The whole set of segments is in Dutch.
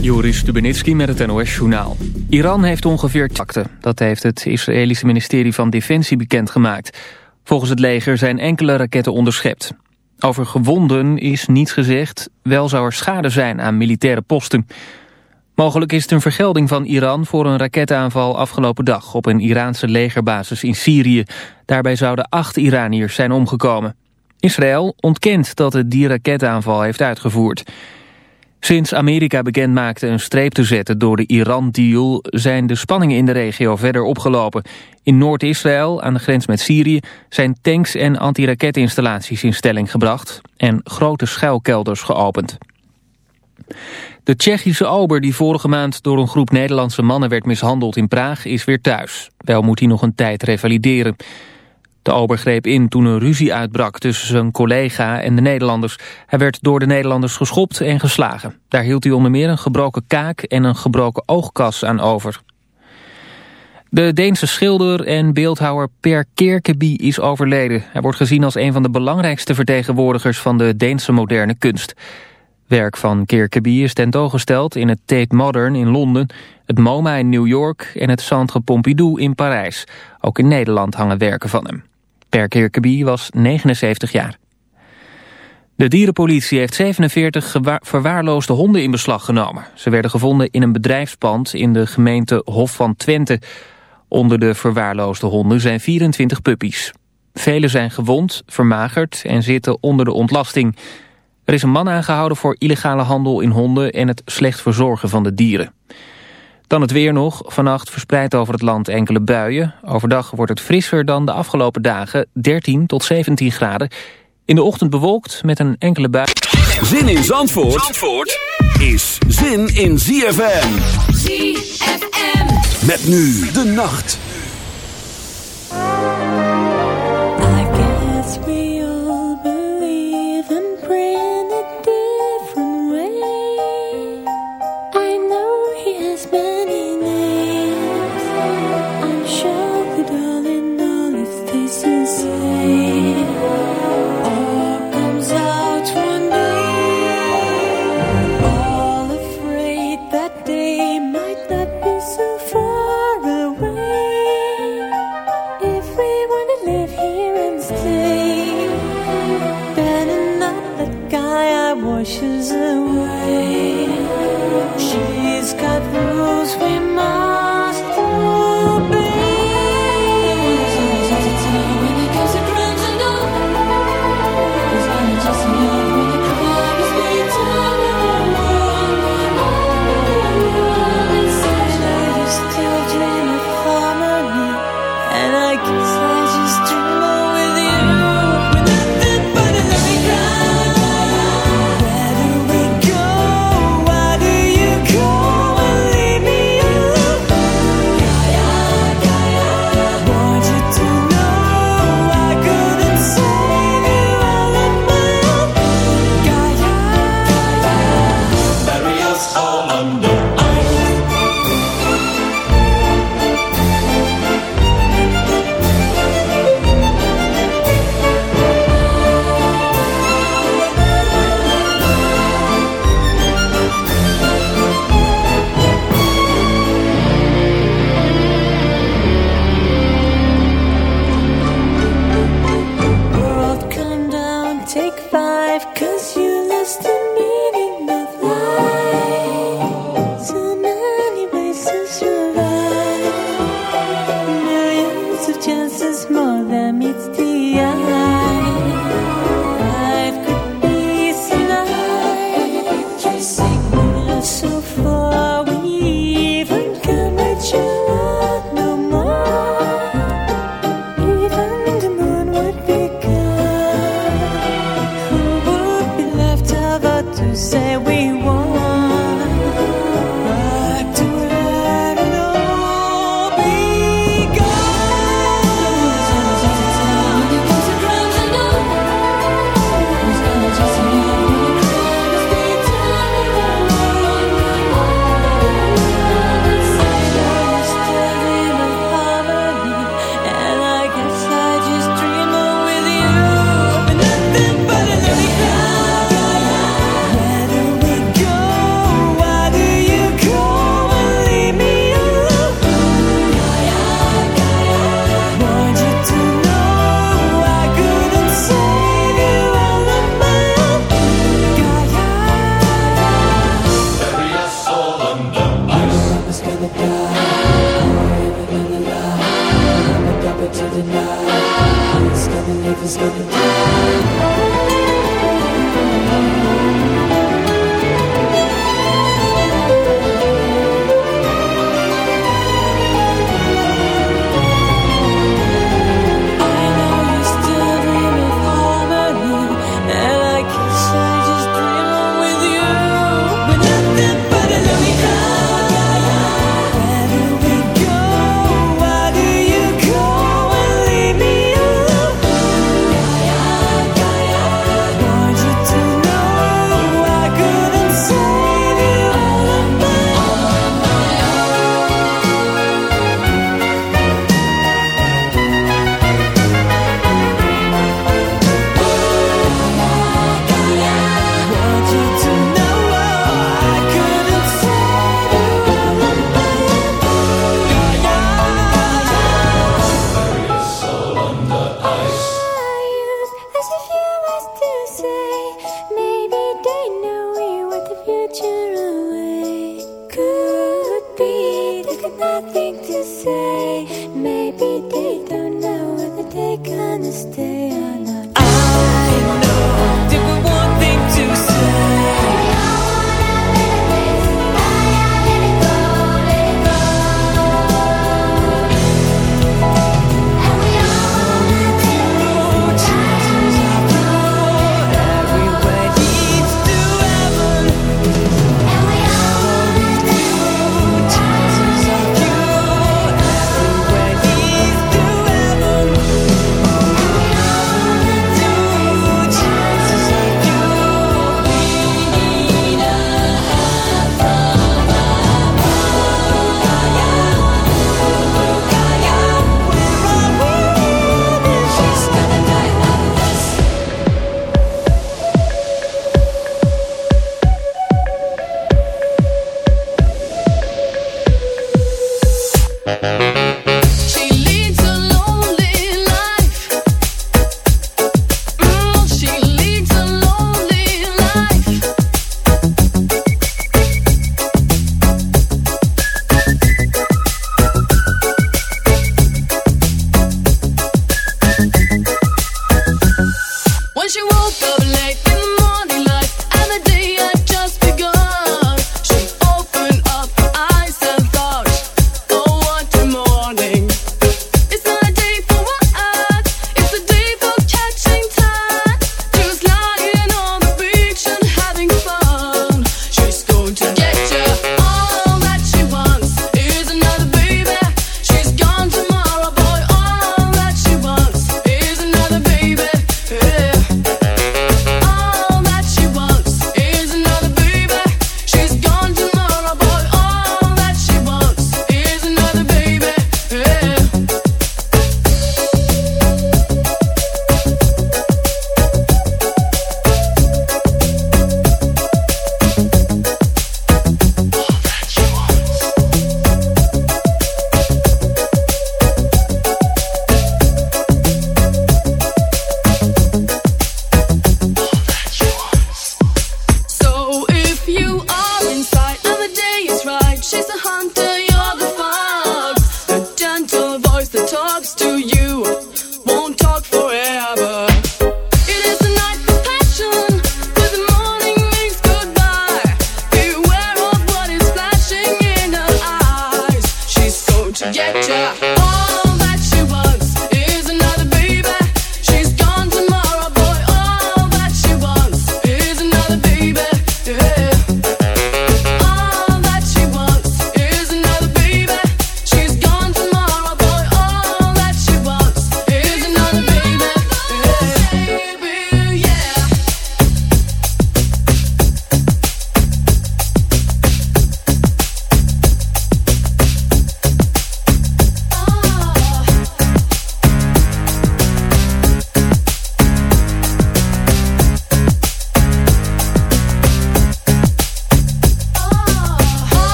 Joris Stubenitski met het NOS-journaal. Iran heeft ongeveer takten. Dat heeft het Israëlische ministerie van Defensie bekendgemaakt. Volgens het leger zijn enkele raketten onderschept. Over gewonden is niets gezegd. Wel zou er schade zijn aan militaire posten. Mogelijk is het een vergelding van Iran voor een raketaanval afgelopen dag... op een Iraanse legerbasis in Syrië. Daarbij zouden acht Iraniërs zijn omgekomen. Israël ontkent dat het die raketaanval heeft uitgevoerd... Sinds Amerika bekend maakte een streep te zetten door de Iran-deal... zijn de spanningen in de regio verder opgelopen. In Noord-Israël, aan de grens met Syrië... zijn tanks en antiraketinstallaties in stelling gebracht... en grote schuilkelders geopend. De Tsjechische ober die vorige maand door een groep Nederlandse mannen werd mishandeld in Praag... is weer thuis. Wel moet hij nog een tijd revalideren. De ober greep in toen een ruzie uitbrak tussen zijn collega en de Nederlanders. Hij werd door de Nederlanders geschopt en geslagen. Daar hield hij onder meer een gebroken kaak en een gebroken oogkas aan over. De Deense schilder en beeldhouwer Per Kerkeby is overleden. Hij wordt gezien als een van de belangrijkste vertegenwoordigers van de Deense moderne kunst. Werk van Kerkeby is tentoongesteld in het Tate Modern in Londen, het MoMA in New York en het Centre Pompidou in Parijs. Ook in Nederland hangen werken van hem. Per Kirkeby was 79 jaar. De dierenpolitie heeft 47 verwaarloosde honden in beslag genomen. Ze werden gevonden in een bedrijfspand in de gemeente Hof van Twente. Onder de verwaarloosde honden zijn 24 puppies. Vele zijn gewond, vermagerd en zitten onder de ontlasting. Er is een man aangehouden voor illegale handel in honden... en het slecht verzorgen van de dieren. Dan het weer nog. Vannacht verspreid over het land enkele buien. Overdag wordt het frisser dan de afgelopen dagen, 13 tot 17 graden. In de ochtend bewolkt met een enkele bui. Zin in Zandvoort, Zandvoort is zin in ZFM. ZFM. Met nu de nacht.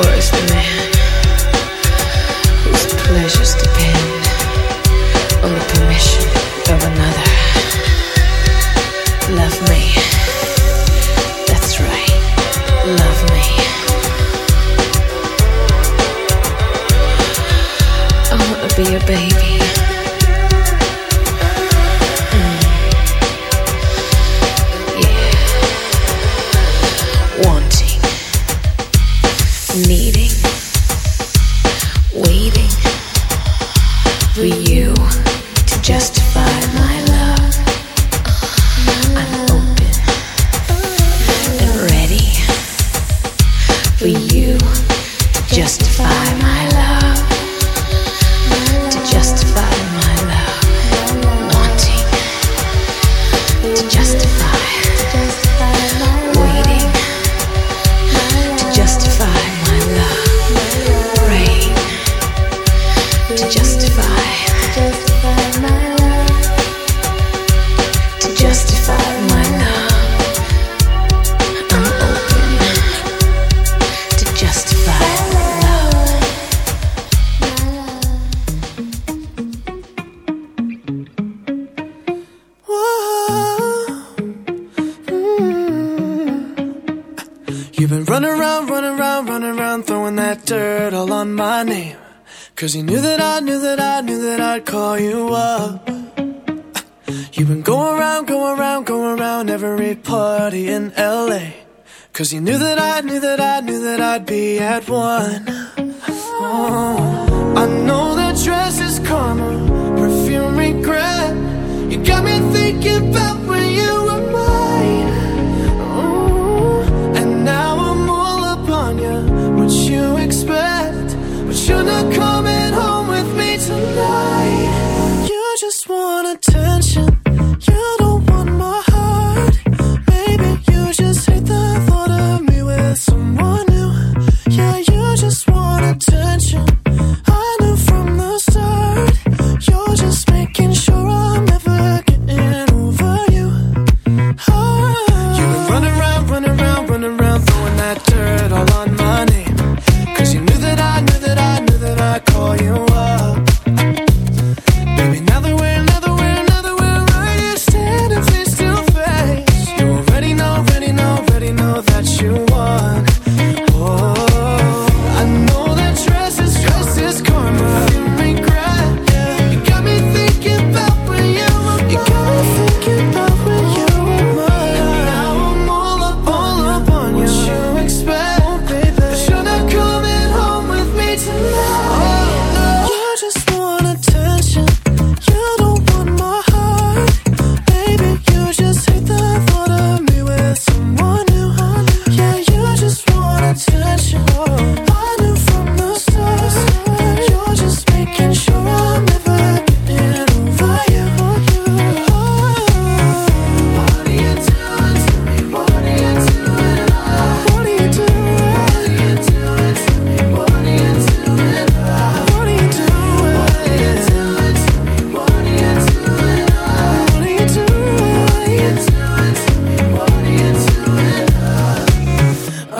the man whose pleasures depend on the permission of another. Love me. That's right. Love me. I wanna be a baby. thinking about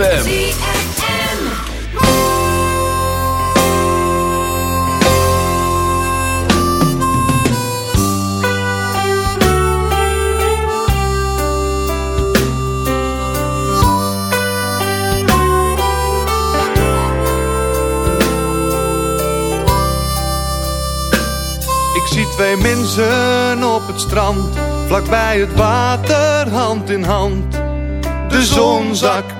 Ik zie twee mensen op het strand, vlakbij het water, hand in hand. De zon zakt,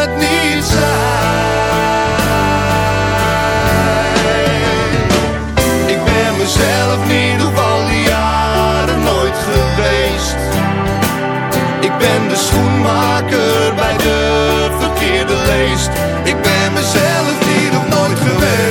schoenmaker bij de verkeerde leest. Ik ben mezelf niet of nooit geweest.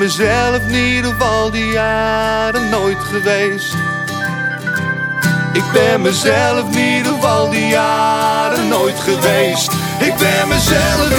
Mezelf in ieder geval die jaren nooit geweest. Ik ben mezelf in ieder geval die jaren nooit geweest. Ik ben mezelf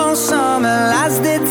was the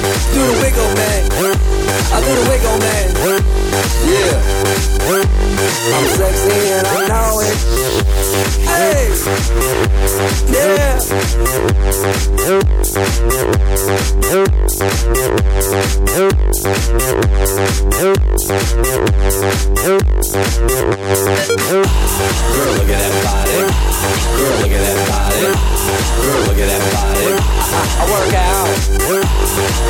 Do the wiggle, man. I do the wiggle, man. Yeah. I'm sexy and I know it. Hey. Yeah. Girl, look at that body. Girl, look at that body. Girl, look at that body. I, I work out.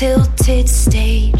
tilted state.